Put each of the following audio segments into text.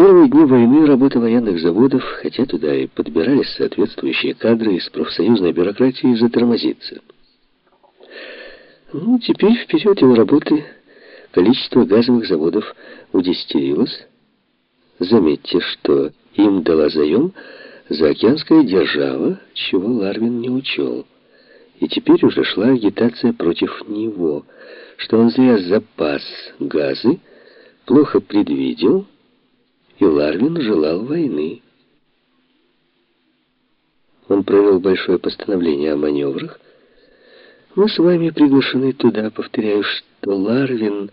первые дни войны работа военных заводов, хотя туда и подбирались соответствующие кадры из профсоюзной бюрократии, затормозится. Ну, теперь в период его работы количество газовых заводов удесятерилось. Заметьте, что им дала заем заокеанская держава, чего Ларвин не учел. И теперь уже шла агитация против него, что он зря запас газы, плохо предвидел, и Ларвин желал войны. Он провел большое постановление о маневрах. Мы с вами приглашены туда, повторяю, что Ларвин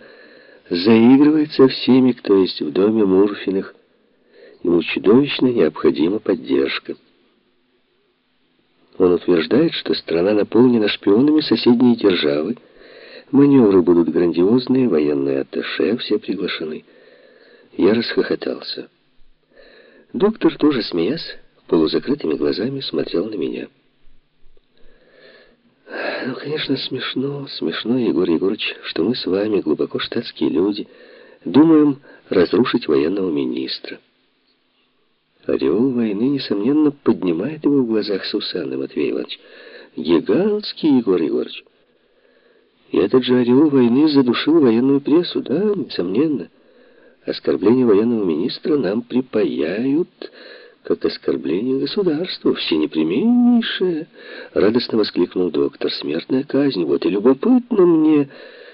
заигрывает со всеми, кто есть в доме Мурфиных. Ему чудовищно необходима поддержка. Он утверждает, что страна наполнена шпионами соседней державы, маневры будут грандиозные, военные атташе все приглашены. Я расхохотался. Доктор, тоже смеясь, полузакрытыми глазами смотрел на меня. Ну, конечно, смешно, смешно, Егор Егорович, что мы с вами, глубоко штатские люди, думаем разрушить военного министра. Ореол войны, несомненно, поднимает его в глазах Сусанны, Матвей Иванович. Гигантский, Егор Егорович. И этот же ореол войны задушил военную прессу, да, несомненно. Оскорбление военного министра нам припаяют, как оскорбление государства, всенепременнейшее. Радостно воскликнул доктор. Смертная казнь. Вот и любопытно мне,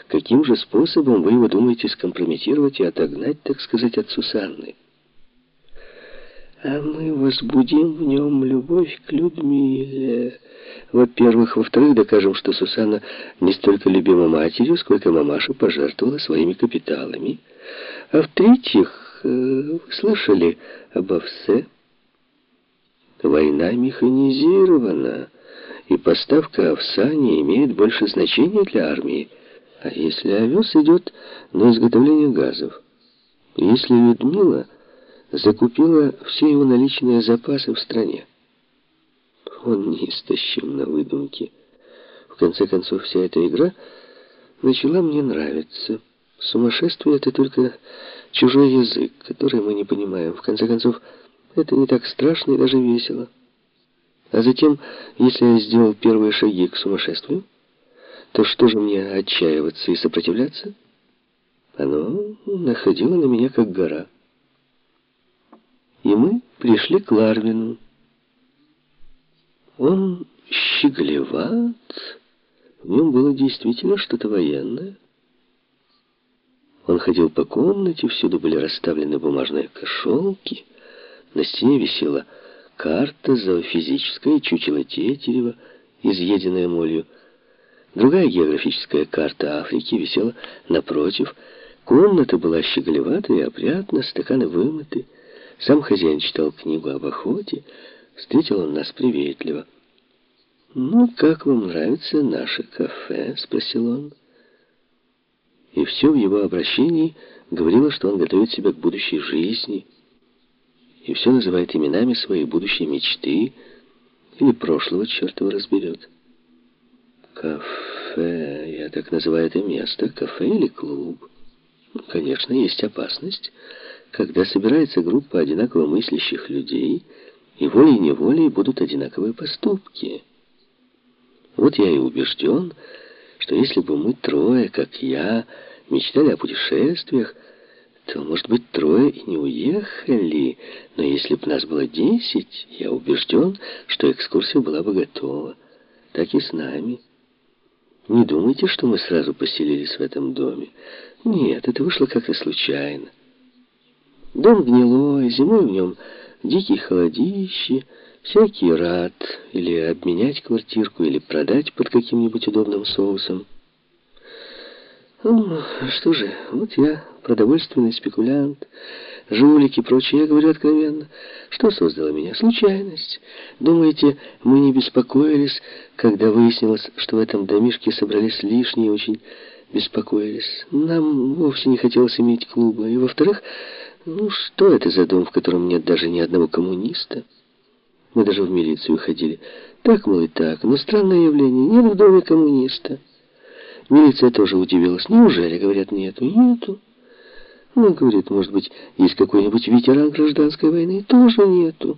каким же способом вы его думаете скомпрометировать и отогнать, так сказать, от Сусанны. А мы возбудим в нем любовь к Людмиле. Во-первых. Во-вторых, докажем, что Сусанна не столько любима матерью, сколько мамаша пожертвовала своими капиталами. А в-третьих, э, вы слышали об овсе? Война механизирована, и поставка овса не имеет больше значения для армии. А если овес идет на изготовление газов? Если Людмила закупила все его наличные запасы в стране. Он неистощим на выдумке. В конце концов, вся эта игра начала мне нравиться. Сумасшествие — это только чужой язык, который мы не понимаем. В конце концов, это не так страшно и даже весело. А затем, если я сделал первые шаги к сумасшествию, то что же мне отчаиваться и сопротивляться? Оно находило на меня как гора и мы пришли к Ларвину. Он щеголеват, в нем было действительно что-то военное. Он ходил по комнате, всюду были расставлены бумажные кошелки, на стене висела карта зоофизическая, чучело Тетерева, изъеденная молью. Другая географическая карта Африки висела напротив. Комната была щеголевата и опрятна, стаканы вымыты. Сам хозяин читал книгу об охоте, встретил он нас приветливо. «Ну, как вам нравится наше кафе?» — спросил он. И все в его обращении говорило, что он готовит себя к будущей жизни, и все называет именами своей будущей мечты или прошлого, черт его разберет. Кафе, я так называю это место, кафе или клуб. Конечно, есть опасность — когда собирается группа одинаково мыслящих людей, и волей-неволей будут одинаковые поступки. Вот я и убежден, что если бы мы трое, как я, мечтали о путешествиях, то, может быть, трое и не уехали, но если бы нас было десять, я убежден, что экскурсия была бы готова. Так и с нами. Не думайте, что мы сразу поселились в этом доме. Нет, это вышло как-то случайно. Дом гнилой, зимой в нем дикий холодище, всякий рад или обменять квартирку, или продать под каким-нибудь удобным соусом. Ну, что же, вот я, продовольственный спекулянт, жулик и прочее, я говорю откровенно. Что создало меня? Случайность. Думаете, мы не беспокоились, когда выяснилось, что в этом домишке собрались лишние, очень беспокоились. Нам вовсе не хотелось иметь клуба. И, во-вторых, ну, что это за дом, в котором нет даже ни одного коммуниста? Мы даже в милицию ходили. Так, мол, и так. Но странное явление. Нет в доме коммуниста. Милиция тоже удивилась. Неужели, говорят, нету? Нету. Ну, говорит, может быть, есть какой-нибудь ветеран гражданской войны? Тоже нету.